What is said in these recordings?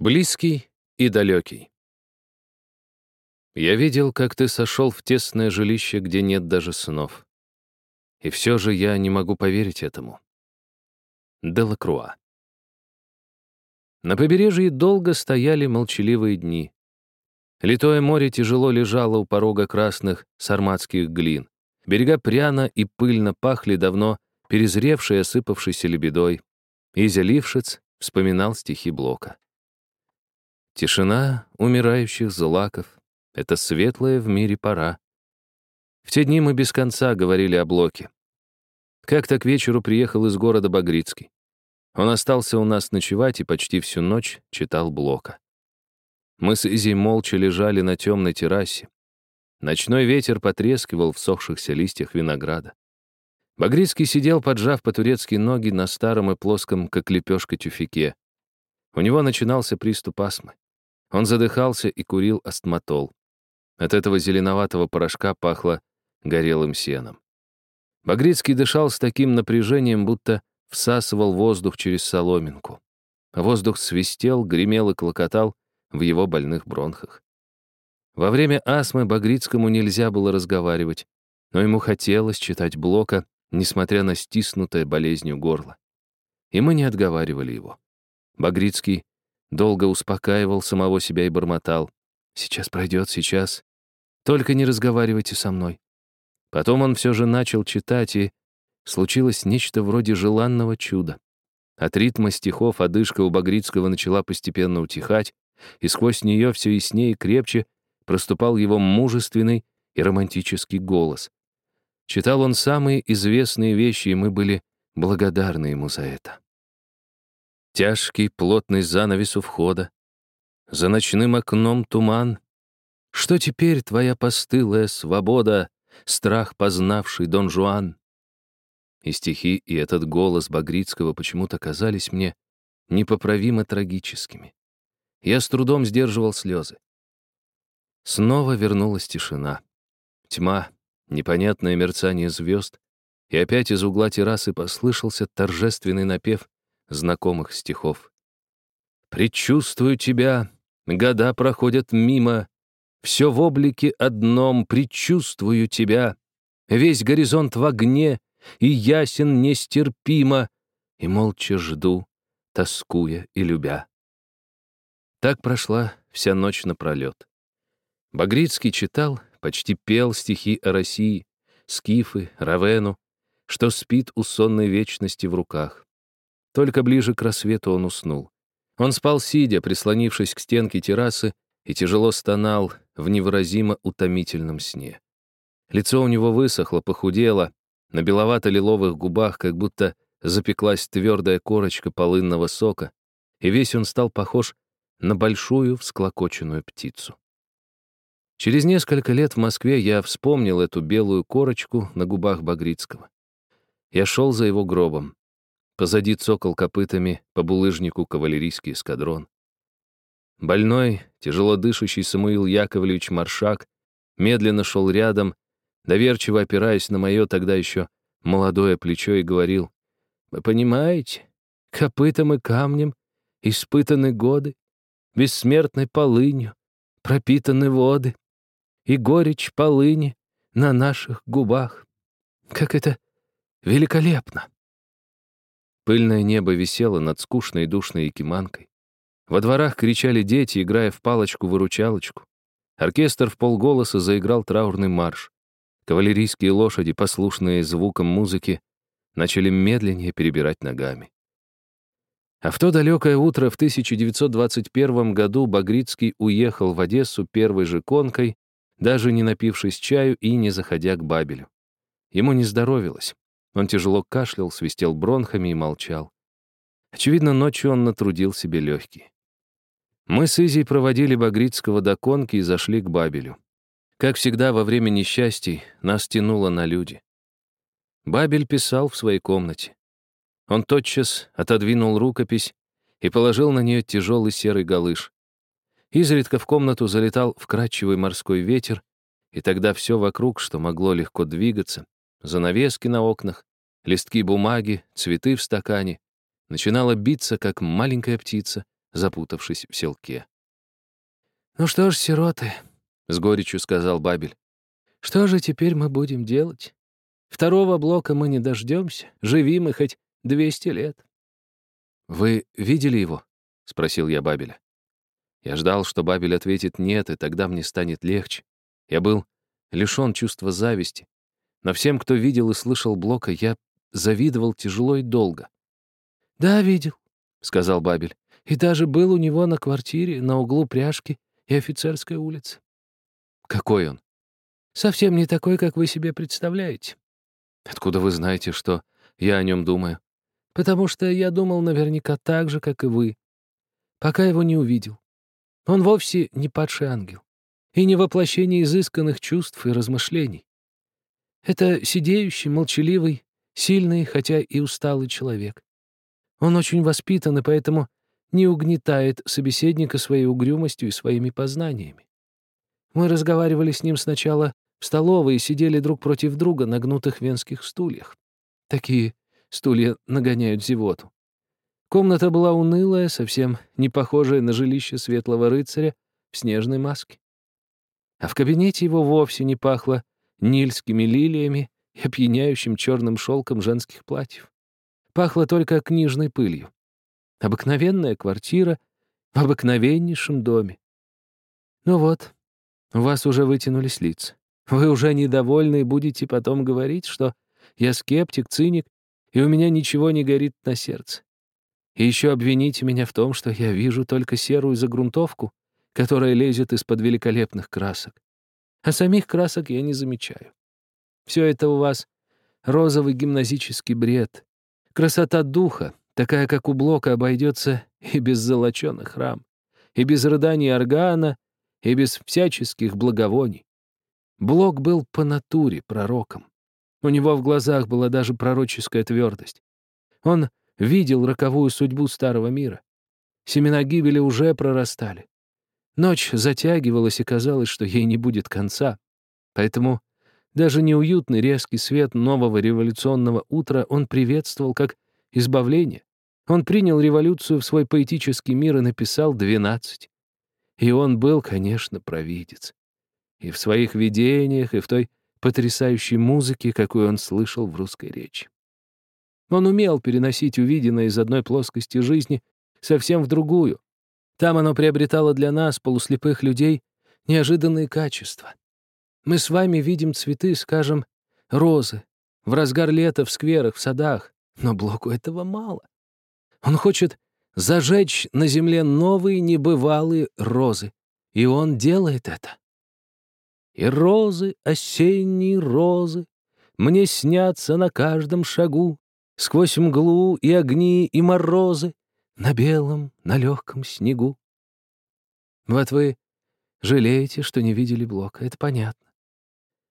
Близкий и далекий. Я видел, как ты сошел в тесное жилище, где нет даже снов. И все же я не могу поверить этому. Делакруа. На побережье долго стояли молчаливые дни. Литое море тяжело лежало у порога красных сарматских глин. Берега пряно и пыльно пахли давно перезревшей осыпавшейся лебедой. Изя Лившиц вспоминал стихи Блока. Тишина умирающих злаков — это светлая в мире пора. В те дни мы без конца говорили о Блоке. Как-то к вечеру приехал из города Багрицкий. Он остался у нас ночевать и почти всю ночь читал Блока. Мы с Изей молча лежали на темной террасе. Ночной ветер потрескивал в сохшихся листьях винограда. Багрицкий сидел, поджав по-турецки ноги на старом и плоском, как лепешка, тюфике. У него начинался приступ астмы. Он задыхался и курил астматол. От этого зеленоватого порошка пахло горелым сеном. Багрицкий дышал с таким напряжением, будто всасывал воздух через соломинку. Воздух свистел, гремел и клокотал в его больных бронхах. Во время астмы Багрицкому нельзя было разговаривать, но ему хотелось читать Блока, несмотря на стиснутое болезнью горло. И мы не отговаривали его. Багрицкий долго успокаивал самого себя и бормотал. «Сейчас пройдет, сейчас. Только не разговаривайте со мной». Потом он все же начал читать, и случилось нечто вроде желанного чуда. От ритма стихов одышка у Багрицкого начала постепенно утихать, и сквозь нее все яснее и крепче проступал его мужественный и романтический голос. Читал он самые известные вещи, и мы были благодарны ему за это. Тяжкий плотный занавес у входа. За ночным окном туман. Что теперь твоя постылая свобода, Страх, познавший Дон Жуан? И стихи, и этот голос Багрицкого почему-то казались мне непоправимо трагическими. Я с трудом сдерживал слезы. Снова вернулась тишина. Тьма, непонятное мерцание звезд, и опять из угла террасы послышался торжественный напев знакомых стихов. «Предчувствую тебя, года проходят мимо, все в облике одном, предчувствую тебя, весь горизонт в огне, и ясен нестерпимо, и молча жду, тоскуя и любя». Так прошла вся ночь напролет. Багрицкий читал, почти пел стихи о России, Скифы, Равену, что спит у сонной вечности в руках. Только ближе к рассвету он уснул. Он спал сидя, прислонившись к стенке террасы, и тяжело стонал в невыразимо утомительном сне. Лицо у него высохло, похудело, на беловато-лиловых губах как будто запеклась твердая корочка полынного сока, и весь он стал похож на большую всклокоченную птицу. Через несколько лет в Москве я вспомнил эту белую корочку на губах Багрицкого. Я шел за его гробом. Позади цокол копытами по булыжнику кавалерийский эскадрон. Больной, тяжело дышащий Самуил Яковлевич Маршак медленно шел рядом, доверчиво опираясь на мое тогда еще молодое плечо и говорил, «Вы понимаете, копытом и камнем испытаны годы, бессмертной полынью пропитаны воды, и горечь полыни на наших губах. Как это великолепно!» Пыльное небо висело над скучной и душной якиманкой. Во дворах кричали дети, играя в палочку-выручалочку. Оркестр в полголоса заиграл траурный марш. Кавалерийские лошади, послушные звукам музыки, начали медленнее перебирать ногами. А в то далекое утро в 1921 году Багрицкий уехал в Одессу первой же конкой, даже не напившись чаю и не заходя к Бабелю. Ему не здоровилось. Он тяжело кашлял, свистел бронхами и молчал. Очевидно, ночью он натрудил себе легкие. Мы с Изей проводили Багрицкого до конки и зашли к Бабелю. Как всегда, во время несчастий нас тянуло на люди. Бабель писал в своей комнате. Он тотчас отодвинул рукопись и положил на нее тяжелый серый галыш. Изредка в комнату залетал вкрадчивый морской ветер, и тогда все вокруг, что могло легко двигаться, занавески на окнах, листки бумаги, цветы в стакане, начинала биться, как маленькая птица, запутавшись в селке. «Ну что ж, сироты», — с горечью сказал Бабель, «что же теперь мы будем делать? Второго блока мы не дождемся, живи мы хоть 200 лет». «Вы видели его?» — спросил я Бабеля. Я ждал, что Бабель ответит «нет», и тогда мне станет легче. Я был лишён чувства зависти. Но всем, кто видел и слышал Блока, я завидовал тяжело и долго. «Да, видел», — сказал Бабель. «И даже был у него на квартире на углу Пряжки и Офицерской улицы». «Какой он?» «Совсем не такой, как вы себе представляете». «Откуда вы знаете, что я о нем думаю?» «Потому что я думал наверняка так же, как и вы, пока его не увидел. Он вовсе не падший ангел и не воплощение изысканных чувств и размышлений. Это сидеющий, молчаливый, сильный, хотя и усталый человек. Он очень воспитан и поэтому не угнетает собеседника своей угрюмостью и своими познаниями. Мы разговаривали с ним сначала в столовой и сидели друг против друга на гнутых венских стульях. Такие стулья нагоняют зевоту. Комната была унылая, совсем не похожая на жилище светлого рыцаря в снежной маске. А в кабинете его вовсе не пахло нильскими лилиями и опьяняющим черным шелком женских платьев. Пахло только книжной пылью. Обыкновенная квартира в обыкновеннейшем доме. Ну вот, у вас уже вытянулись лица. Вы уже недовольны и будете потом говорить, что я скептик, циник, и у меня ничего не горит на сердце. И еще обвините меня в том, что я вижу только серую загрунтовку, которая лезет из-под великолепных красок. А самих красок я не замечаю. Все это у вас розовый гимназический бред. Красота духа, такая, как у Блока, обойдется и без золоченых рам, и без рыданий органа, и без всяческих благовоний. Блок был по натуре пророком. У него в глазах была даже пророческая твердость. Он видел роковую судьбу старого мира. Семена гибели уже прорастали. Ночь затягивалась, и казалось, что ей не будет конца. Поэтому даже неуютный резкий свет нового революционного утра он приветствовал как избавление. Он принял революцию в свой поэтический мир и написал «двенадцать». И он был, конечно, провидец. И в своих видениях, и в той потрясающей музыке, какую он слышал в русской речи. Он умел переносить увиденное из одной плоскости жизни совсем в другую. Там оно приобретало для нас, полуслепых людей, неожиданные качества. Мы с вами видим цветы, скажем, розы, в разгар лета в скверах, в садах, но Блоку этого мало. Он хочет зажечь на земле новые небывалые розы, и он делает это. И розы, осенние розы, мне снятся на каждом шагу, сквозь мглу и огни и морозы, на белом, на легком снегу. Вот вы жалеете, что не видели Блока, это понятно.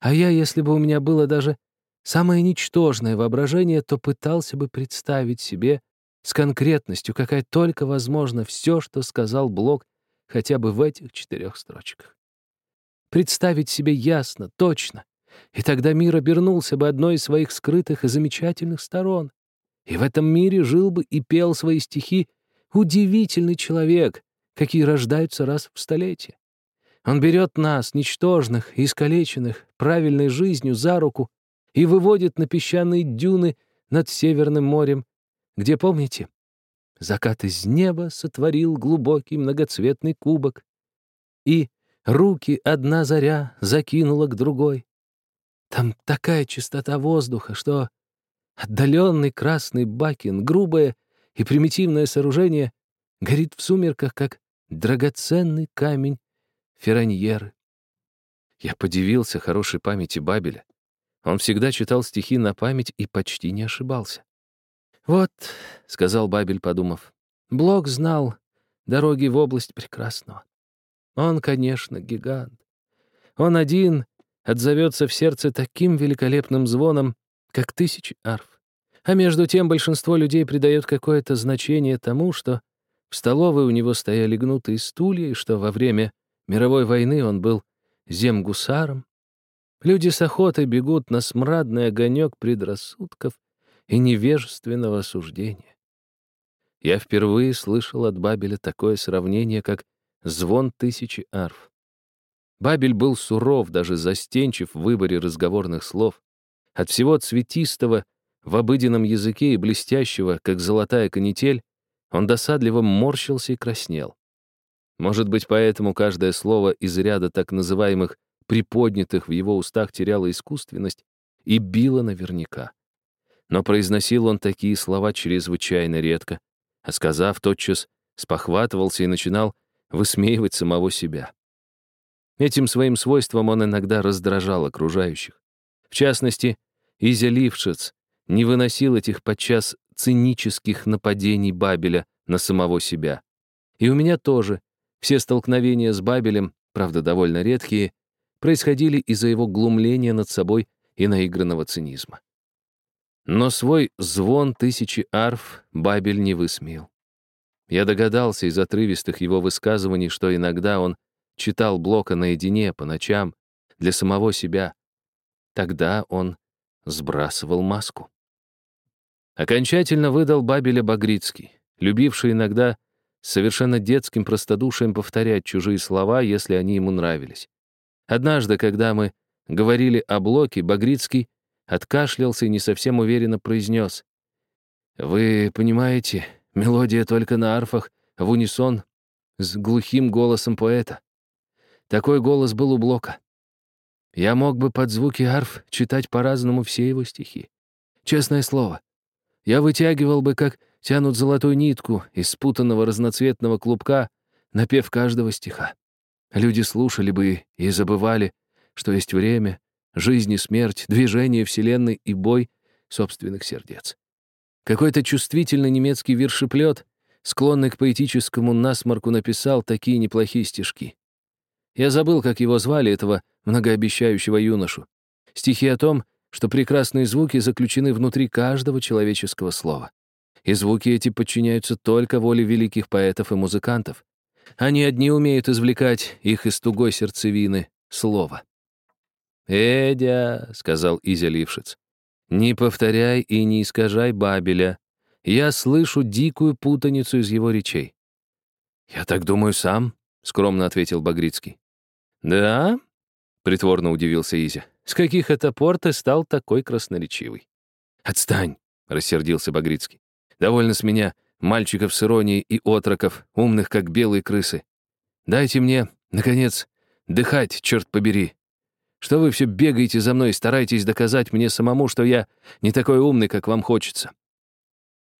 А я, если бы у меня было даже самое ничтожное воображение, то пытался бы представить себе с конкретностью, какая только возможно, все, что сказал Блок хотя бы в этих четырех строчках. Представить себе ясно, точно, и тогда мир обернулся бы одной из своих скрытых и замечательных сторон. И в этом мире жил бы и пел свои стихи удивительный человек, какие рождаются раз в столетие. Он берет нас, ничтожных и искалеченных, правильной жизнью за руку и выводит на песчаные дюны над Северным морем, где, помните, закат из неба сотворил глубокий многоцветный кубок, и руки одна заря закинула к другой. Там такая чистота воздуха, что отдаленный красный бакин, грубое и примитивное сооружение, горит в сумерках, как драгоценный камень Ферраньеры. Я подивился хорошей памяти Бабеля. Он всегда читал стихи на память и почти не ошибался. «Вот», — сказал Бабель, подумав, — «Блок знал дороги в область прекрасного. Он, конечно, гигант. Он один отзовется в сердце таким великолепным звоном, как тысячи арф. А между тем большинство людей придает какое-то значение тому, что в столовой у него стояли гнутые стулья, и что во время мировой войны он был земгусаром. Люди с охотой бегут на смрадный огонек предрассудков и невежественного суждения. я впервые слышал от Бабеля такое сравнение, как звон тысячи арф. Бабель был суров, даже застенчив в выборе разговорных слов. От всего цветистого в обыденном языке и блестящего, как золотая канитель, он досадливо морщился и краснел. Может быть, поэтому каждое слово из ряда так называемых приподнятых в его устах теряло искусственность и било наверняка. Но произносил он такие слова чрезвычайно редко, а сказав, тотчас спохватывался и начинал высмеивать самого себя. Этим своим свойством он иногда раздражал окружающих. В частности, Изя Лившиц не выносил этих подчас цинических нападений Бабеля на самого себя. И у меня тоже. Все столкновения с Бабелем, правда, довольно редкие, происходили из-за его глумления над собой и наигранного цинизма. Но свой звон тысячи арф Бабель не высмеял. Я догадался из отрывистых его высказываний, что иногда он читал Блока наедине, по ночам, для самого себя. Тогда он сбрасывал маску. Окончательно выдал Бабеля Багрицкий, любивший иногда совершенно детским простодушием повторять чужие слова, если они ему нравились. Однажды, когда мы говорили о Блоке, Багрицкий откашлялся и не совсем уверенно произнес. «Вы понимаете, мелодия только на арфах, в унисон, с глухим голосом поэта. Такой голос был у Блока. Я мог бы под звуки арф читать по-разному все его стихи. Честное слово, я вытягивал бы, как тянут золотую нитку из спутанного разноцветного клубка, напев каждого стиха. Люди слушали бы и забывали, что есть время, жизнь и смерть, движение Вселенной и бой собственных сердец. Какой-то чувствительный немецкий вершеплет, склонный к поэтическому насморку, написал такие неплохие стишки. Я забыл, как его звали, этого многообещающего юношу. Стихи о том, что прекрасные звуки заключены внутри каждого человеческого слова. И звуки эти подчиняются только воле великих поэтов и музыкантов. Они одни умеют извлекать их из тугой сердцевины слова. «Эдя», — сказал Изя Лившиц, — «не повторяй и не искажай Бабеля. Я слышу дикую путаницу из его речей». «Я так думаю сам», — скромно ответил Багрицкий. «Да?» — притворно удивился Изя. «С каких это пор ты стал такой красноречивый?» «Отстань!» — рассердился Багрицкий. «Довольно с меня мальчиков с иронией и отроков, умных, как белые крысы. Дайте мне, наконец, дыхать, черт побери, что вы все бегаете за мной и стараетесь доказать мне самому, что я не такой умный, как вам хочется?»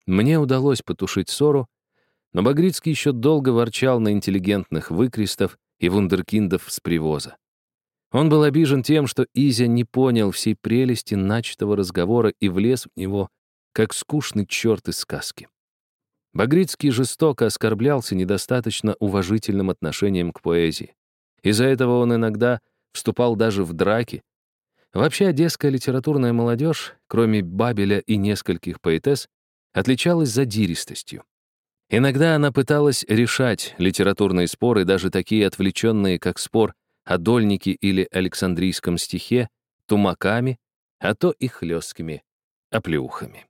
Мне удалось потушить ссору, но Багрицкий еще долго ворчал на интеллигентных выкрестов и вундеркиндов с привоза. Он был обижен тем, что Изя не понял всей прелести начатого разговора и влез в него, как скучный черт из сказки. Багрицкий жестоко оскорблялся недостаточно уважительным отношением к поэзии. Из-за этого он иногда вступал даже в драки. Вообще, одесская литературная молодежь, кроме Бабеля и нескольких поэтесс, отличалась задиристостью. Иногда она пыталась решать литературные споры, даже такие отвлеченные, как спор о дольнике или Александрийском стихе, тумаками, а то и хлесткими оплеухами.